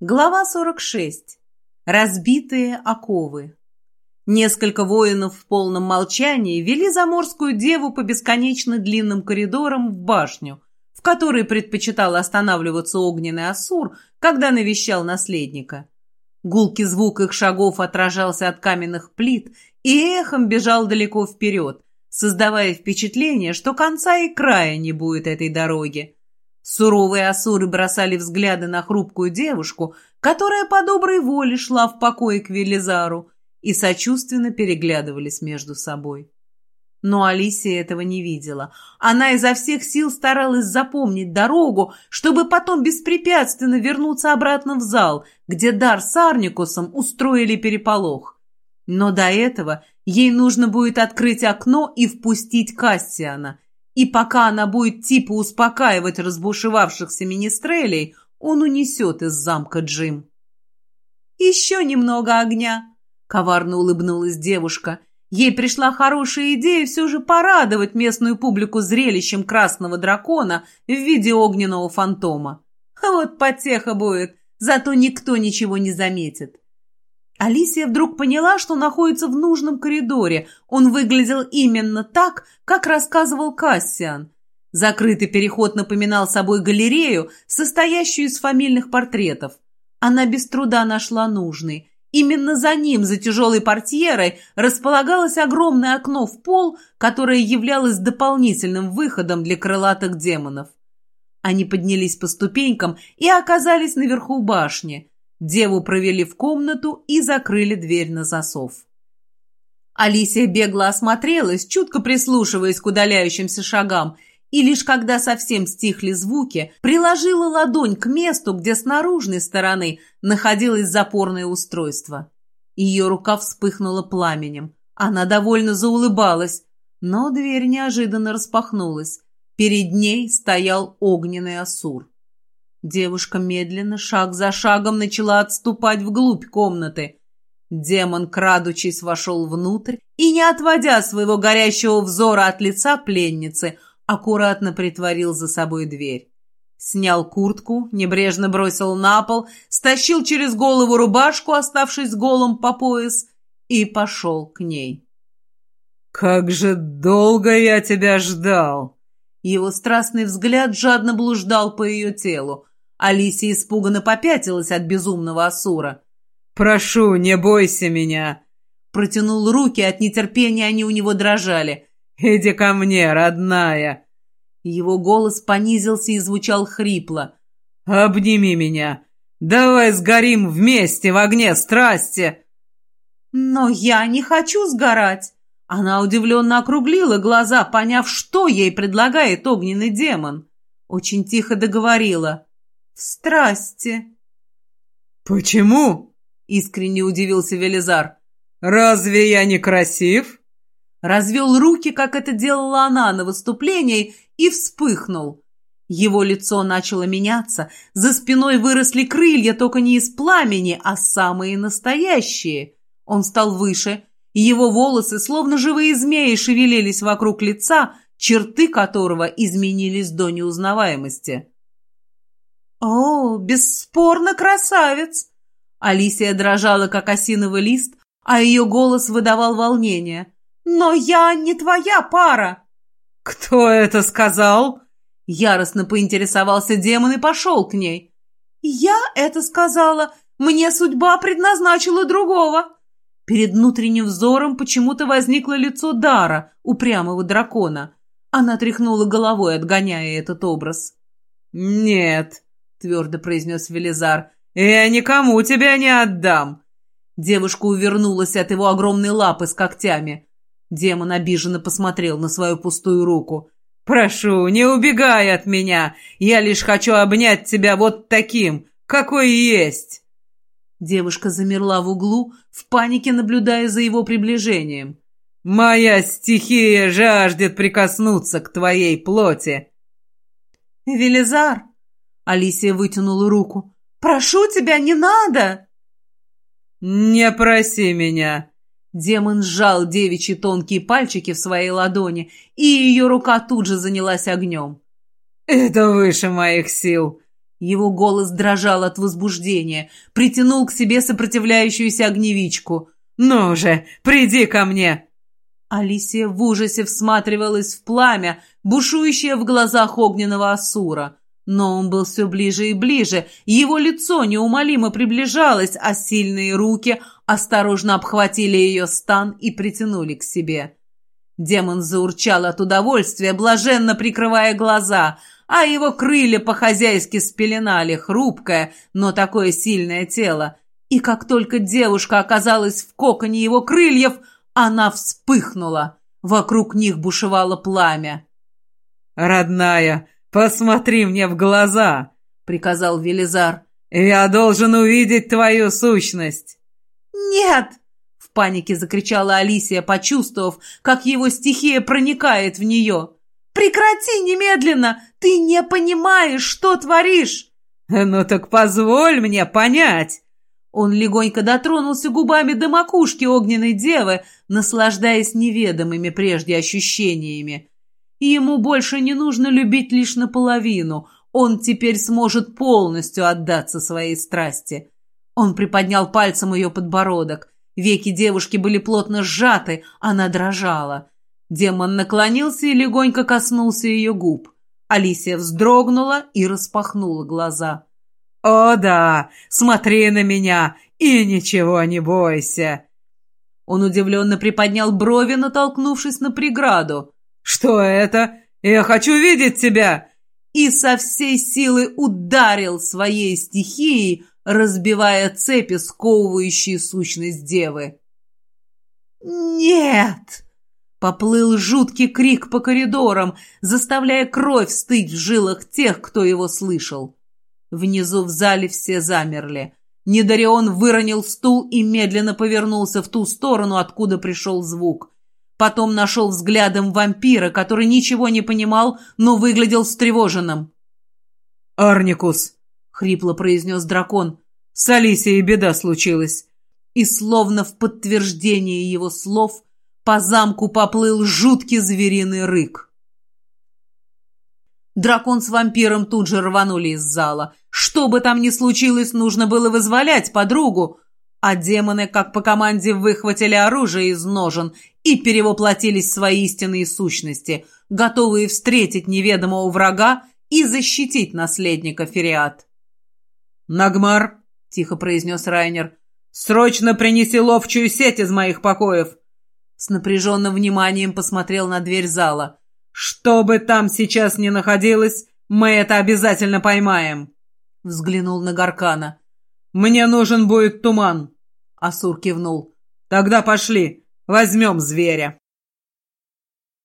Глава 46. Разбитые оковы. Несколько воинов в полном молчании вели заморскую деву по бесконечно длинным коридорам в башню, в которой предпочитал останавливаться огненный Асур, когда навещал наследника. Гулкий звук их шагов отражался от каменных плит и эхом бежал далеко вперед, создавая впечатление, что конца и края не будет этой дороги. Суровые асуры бросали взгляды на хрупкую девушку, которая по доброй воле шла в покое к Велизару, и сочувственно переглядывались между собой. Но Алисия этого не видела. Она изо всех сил старалась запомнить дорогу, чтобы потом беспрепятственно вернуться обратно в зал, где Дар с Арникусом устроили переполох. Но до этого ей нужно будет открыть окно и впустить Кассиана – и пока она будет типа успокаивать разбушевавшихся министрелей, он унесет из замка Джим. «Еще немного огня», — коварно улыбнулась девушка. Ей пришла хорошая идея все же порадовать местную публику зрелищем красного дракона в виде огненного фантома. Вот потеха будет, зато никто ничего не заметит. Алисия вдруг поняла, что находится в нужном коридоре. Он выглядел именно так, как рассказывал Кассиан. Закрытый переход напоминал собой галерею, состоящую из фамильных портретов. Она без труда нашла нужный. Именно за ним, за тяжелой портьерой, располагалось огромное окно в пол, которое являлось дополнительным выходом для крылатых демонов. Они поднялись по ступенькам и оказались наверху башни – Деву провели в комнату и закрыли дверь на засов. Алисия бегло осмотрелась, чутко прислушиваясь к удаляющимся шагам, и лишь когда совсем стихли звуки, приложила ладонь к месту, где с наружной стороны находилось запорное устройство. Ее рука вспыхнула пламенем. Она довольно заулыбалась, но дверь неожиданно распахнулась. Перед ней стоял огненный асур. Девушка медленно, шаг за шагом, начала отступать вглубь комнаты. Демон, крадучись, вошел внутрь и, не отводя своего горящего взора от лица пленницы, аккуратно притворил за собой дверь. Снял куртку, небрежно бросил на пол, стащил через голову рубашку, оставшись голым по пояс, и пошел к ней. «Как же долго я тебя ждал!» Его страстный взгляд жадно блуждал по ее телу. Алисия испуганно попятилась от безумного Асура. «Прошу, не бойся меня!» Протянул руки, от нетерпения они у него дрожали. «Иди ко мне, родная!» Его голос понизился и звучал хрипло. «Обними меня! Давай сгорим вместе в огне страсти!» «Но я не хочу сгорать!» Она удивленно округлила глаза, поняв, что ей предлагает огненный демон. Очень тихо договорила в страсти. «Почему?» — искренне удивился Велизар. «Разве я не красив?» Развел руки, как это делала она на выступлении, и вспыхнул. Его лицо начало меняться, за спиной выросли крылья, только не из пламени, а самые настоящие. Он стал выше, его волосы, словно живые змеи, шевелились вокруг лица, черты которого изменились до неузнаваемости. «О, бесспорно красавец!» Алисия дрожала, как осиновый лист, а ее голос выдавал волнение. «Но я не твоя пара!» «Кто это сказал?» Яростно поинтересовался демон и пошел к ней. «Я это сказала. Мне судьба предназначила другого». Перед внутренним взором почему-то возникло лицо Дара, упрямого дракона. Она тряхнула головой, отгоняя этот образ. «Нет», — твердо произнес Велизар. «Я никому тебя не отдам!» Девушка увернулась от его огромной лапы с когтями. Демон обиженно посмотрел на свою пустую руку. «Прошу, не убегай от меня! Я лишь хочу обнять тебя вот таким, какой есть!» Девушка замерла в углу, в панике наблюдая за его приближением. «Моя стихия жаждет прикоснуться к твоей плоти!» «Велизар!» Алисия вытянула руку. «Прошу тебя, не надо!» «Не проси меня!» Демон сжал девичьи тонкие пальчики в своей ладони, и ее рука тут же занялась огнем. «Это выше моих сил!» Его голос дрожал от возбуждения, притянул к себе сопротивляющуюся огневичку. «Ну же, приди ко мне!» Алисия в ужасе всматривалась в пламя, бушующее в глазах огненного Асура. Но он был все ближе и ближе, его лицо неумолимо приближалось, а сильные руки осторожно обхватили ее стан и притянули к себе. Демон заурчал от удовольствия, блаженно прикрывая глаза, а его крылья по-хозяйски спеленали хрупкое, но такое сильное тело. И как только девушка оказалась в коконе его крыльев, она вспыхнула. Вокруг них бушевало пламя. «Родная, посмотри мне в глаза!» — приказал Велизар. «Я должен увидеть твою сущность!» «Нет!» — в панике закричала Алисия, почувствовав, как его стихия проникает в нее. «Прекрати немедленно! Ты не понимаешь, что творишь!» «Ну так позволь мне понять!» Он легонько дотронулся губами до макушки огненной девы, наслаждаясь неведомыми прежде ощущениями. И ему больше не нужно любить лишь наполовину, он теперь сможет полностью отдаться своей страсти. Он приподнял пальцем ее подбородок. Веки девушки были плотно сжаты, она дрожала. Демон наклонился и легонько коснулся ее губ. Алисия вздрогнула и распахнула глаза. «О да, смотри на меня и ничего не бойся!» Он удивленно приподнял брови, натолкнувшись на преграду. «Что это? Я хочу видеть тебя!» И со всей силы ударил своей стихией, разбивая цепи, сковывающие сущность девы. «Нет!» Поплыл жуткий крик по коридорам, заставляя кровь стыть в жилах тех, кто его слышал. Внизу в зале все замерли. Недарион выронил стул и медленно повернулся в ту сторону, откуда пришел звук. Потом нашел взглядом вампира, который ничего не понимал, но выглядел встревоженным. «Арникус!» — хрипло произнес дракон. «С Алисией беда случилась!» И словно в подтверждение его слов по замку поплыл жуткий звериный рык. Дракон с вампиром тут же рванули из зала. Что бы там ни случилось, нужно было вызволять подругу. А демоны, как по команде, выхватили оружие из ножен и перевоплотились в свои истинные сущности, готовые встретить неведомого врага и защитить наследника Фериат. «Нагмар», — тихо произнес Райнер, — «срочно принеси ловчую сеть из моих покоев». С напряженным вниманием посмотрел на дверь зала. «Что бы там сейчас ни находилось, мы это обязательно поймаем!» Взглянул на Гаркана. «Мне нужен будет туман!» Асур кивнул. «Тогда пошли, возьмем зверя!»